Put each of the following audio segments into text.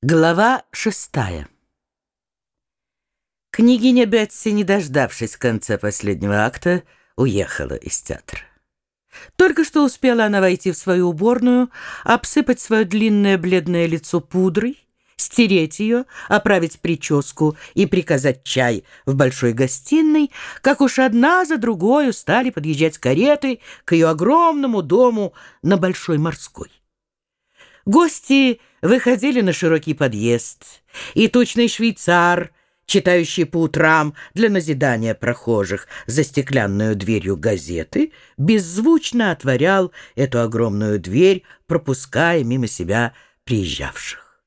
Глава шестая Княгиня Бетси, не дождавшись конца последнего акта, уехала из театра. Только что успела она войти в свою уборную, обсыпать свое длинное бледное лицо пудрой, стереть ее, оправить прическу и приказать чай в большой гостиной, как уж одна за другой стали подъезжать кареты к ее огромному дому на Большой Морской. Гости выходили на широкий подъезд, и тучный швейцар, читающий по утрам для назидания прохожих за стеклянную дверью газеты, беззвучно отворял эту огромную дверь, пропуская мимо себя приезжавших.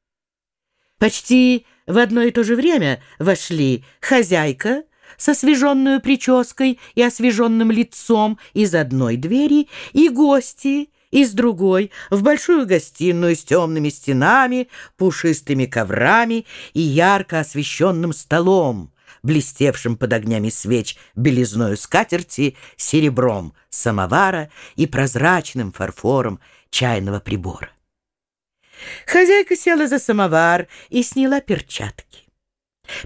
Почти в одно и то же время вошли хозяйка с освеженную прической и освеженным лицом из одной двери и гости — из другой в большую гостиную с темными стенами, пушистыми коврами и ярко освещенным столом, блестевшим под огнями свеч белизною скатерти, серебром самовара и прозрачным фарфором чайного прибора. Хозяйка села за самовар и сняла перчатки.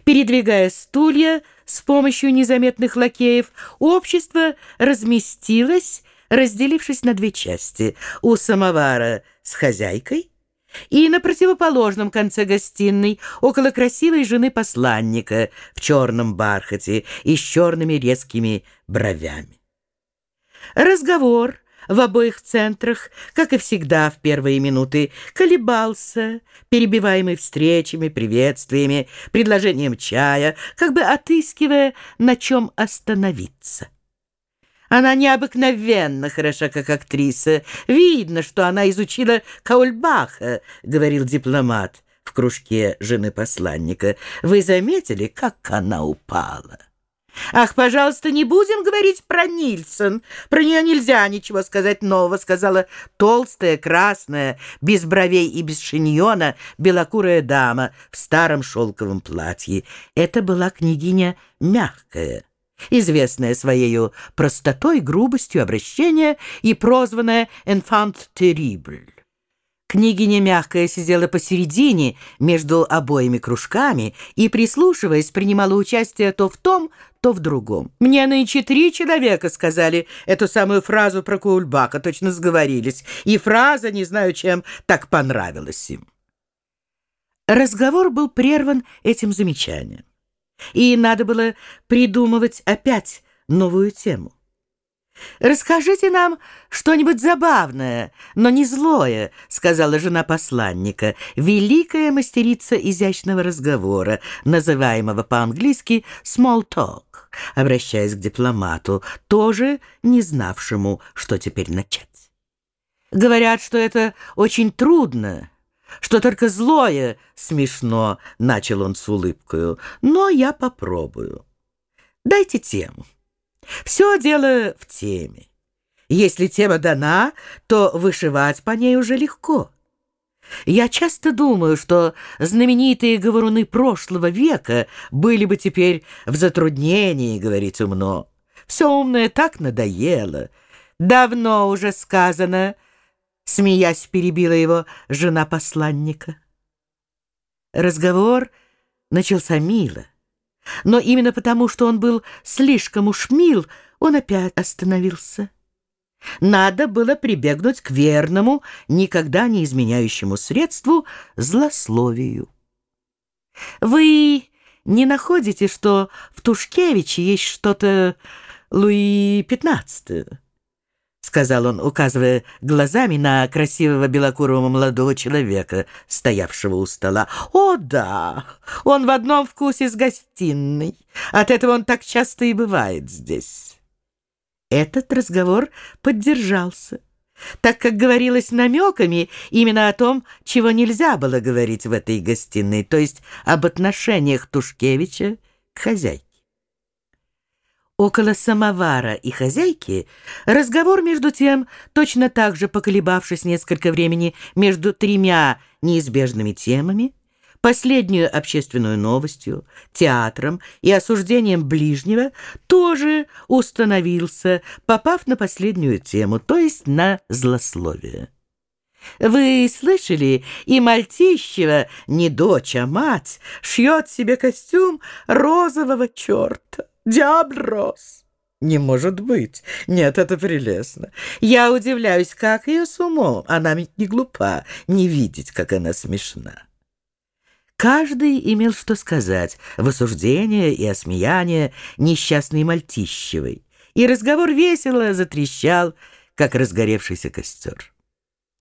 Передвигая стулья с помощью незаметных лакеев, общество разместилось разделившись на две части, у самовара с хозяйкой и на противоположном конце гостиной около красивой жены посланника в черном бархате и с черными резкими бровями. Разговор в обоих центрах, как и всегда в первые минуты, колебался, перебиваемый встречами, приветствиями, предложением чая, как бы отыскивая, на чем остановиться. Она необыкновенно хороша, как актриса. Видно, что она изучила Каульбаха, — говорил дипломат в кружке жены посланника. Вы заметили, как она упала? «Ах, пожалуйста, не будем говорить про Нильсон. Про нее нельзя ничего сказать нового», — сказала толстая, красная, без бровей и без шиньона, белокурая дама в старом шелковом платье. Это была княгиня мягкая известная своей простотой, грубостью обращения и прозванная «Enfant terrible». Княгиня мягкая сидела посередине между обоими кружками и, прислушиваясь, принимала участие то в том, то в другом. Мне нынче три человека сказали эту самую фразу про Куульбака, точно сговорились, и фраза, не знаю чем, так понравилась им. Разговор был прерван этим замечанием и надо было придумывать опять новую тему. «Расскажите нам что-нибудь забавное, но не злое», — сказала жена посланника, великая мастерица изящного разговора, называемого по-английски «small talk», обращаясь к дипломату, тоже не знавшему, что теперь начать. «Говорят, что это очень трудно» что только злое смешно, — начал он с улыбкою, — но я попробую. Дайте тему. Все дело в теме. Если тема дана, то вышивать по ней уже легко. Я часто думаю, что знаменитые говоруны прошлого века были бы теперь в затруднении говорить умно. Все умное так надоело. Давно уже сказано — Смеясь, перебила его жена посланника. Разговор начался мило, но именно потому, что он был слишком уж мил, он опять остановился. Надо было прибегнуть к верному, никогда не изменяющему средству — злословию. «Вы не находите, что в Тушкевиче есть что-то Луи пятнадцатого?» Сказал он, указывая глазами на красивого белокурого молодого человека, стоявшего у стола. «О, да! Он в одном вкусе с гостиной. От этого он так часто и бывает здесь». Этот разговор поддержался, так как говорилось намеками именно о том, чего нельзя было говорить в этой гостиной, то есть об отношениях Тушкевича к хозяйке. Около самовара и хозяйки разговор, между тем, точно так же поколебавшись несколько времени между тремя неизбежными темами, последнюю общественную новостью, театром и осуждением ближнего, тоже установился, попав на последнюю тему, то есть на злословие. Вы слышали, и Мальтищева, не дочь, а мать, шьет себе костюм розового черта. Диабль роз. Не может быть. Нет, это прелестно. Я удивляюсь, как ее с умом. Она ведь не глупа, не видеть, как она смешна. Каждый имел что сказать в осуждение и осмеяние несчастной Мальтищевой, и разговор весело затрещал, как разгоревшийся костер.